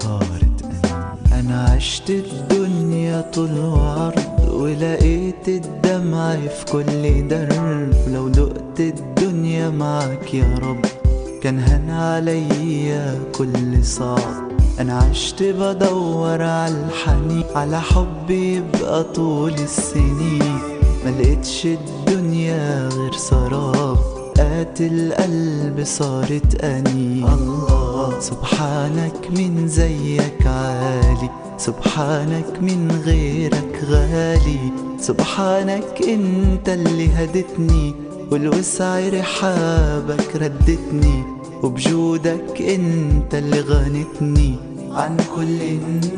صارت أنا أنا عشت الدنيا طول وعرض ولقيت الدمع في كل درب. لو دقت الدنيا معك يا رب كان هن عليا كل صعب. أنا عشت بدور على الحنين على حب يبقى طول السنين. ملقتش الدنيا غير سراب. قاتل قلب صارت أنين الله. سبحانك من زيك عالي. سبحانك من غيرك غالي. سبحانك أنت اللي هدتني. والوسع رحابك ردتني. وبجودك أنت اللي غنتني. عن كل الناس.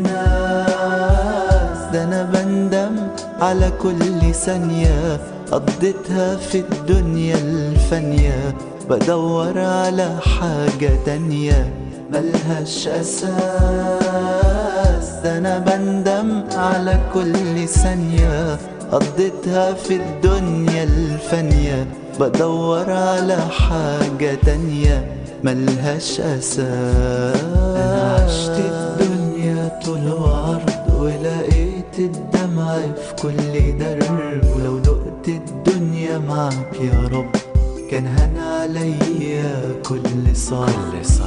ده أنا بندم على كل ثانية. قضيتها في الدنيا الفانية بدور على حاجة تانية. ملهاش أساس ده أنا بندم على كل ثانية. قضيتها في الدنيا الفانية بدور على حاجة تانية. ملهاش أساس. أنا عشت الدنيا طول وعرض ولقيت الدمع في كل درب. يا رب كان هن عليا كل صعب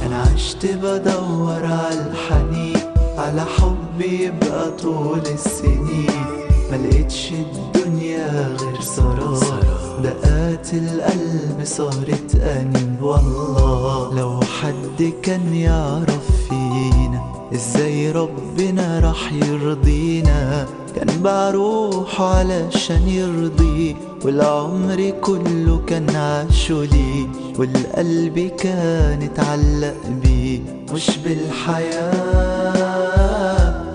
أنا عشت بدور على الحنين على حب يبقى طول السنين ملقتش الدنيا غير سراب دقات القلب صارت أنين. والله لو حد كان يعرف فينا إزاي ربنا راح يرضينا. كان بروح علشان يرضي والعمر كله كان عاشه ليه والقلب كان اتعلق بيه مش بالحياة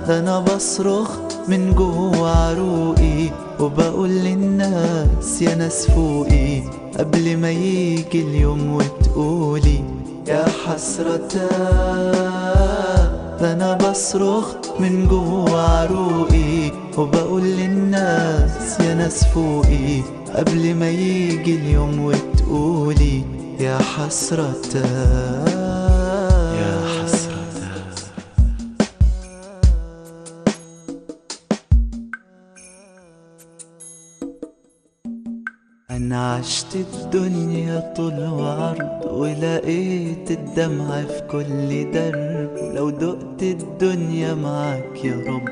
ده أنا بصرخ من جوه عروقي وبقول للناس يا ناس فوقي قبل ما يجي اليوم وتقولي يا حسرتا ده أنا بصرخ من جوه عروقي وبقول للناس يا ناس فوقي قبل ما يجي اليوم وتقولي يا حسرتا يا حسرة. أنا عشت الدنيا طول وعرض ولقيت الدمع في كل درب ولو دقت الدنيا معك يا رب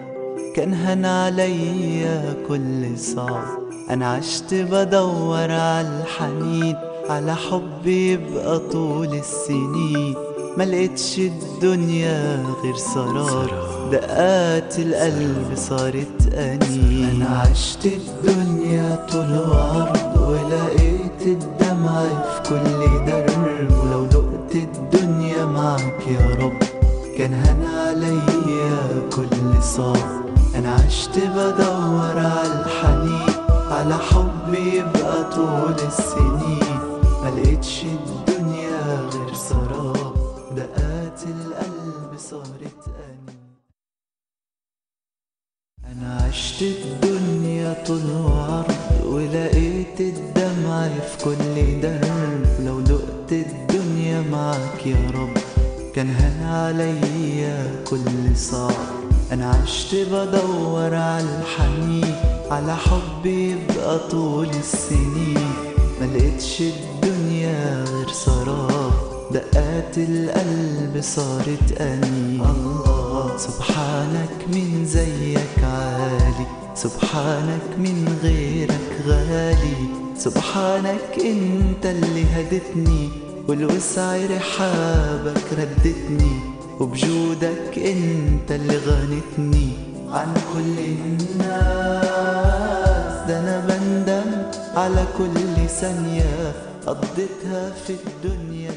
كان هن عليا كل صعب. أنا عشت بدور على الحنين على حب يبقى طول السنين. ملقتش الدنيا غير سراب. دقات القلب صارت أنين. أنا عشت الدنيا طول وعرض ولقيت الدمع في كل درب. ولو دقت الدنيا معك يا رب كان هن عليا كل صعب أنا عشت بدور على الحنين على حب يبقى طول السنين. ملقتش الدنيا غير سراب. دقات القلب صارت أنا عشت الدنيا طول وعرض ولقيت الدمع في كل درب لو دقت الدنيا معك يا رب كان هن عليا كل صعب أنا عشت بدور على الحنين على حب يبقى طول السنين ملقتش الدنيا غير سراب. دقات القلب صارت أنين الله سبحانك من زيك عالي. سبحانك من غيرك غالي. سبحانك أنت اللي هدتني. والوسع رحابك ردتني وبجودك انت اللي غنتني عن كل الناس. ده أنا بندم على كل ثانية قضيتها في الدنيا.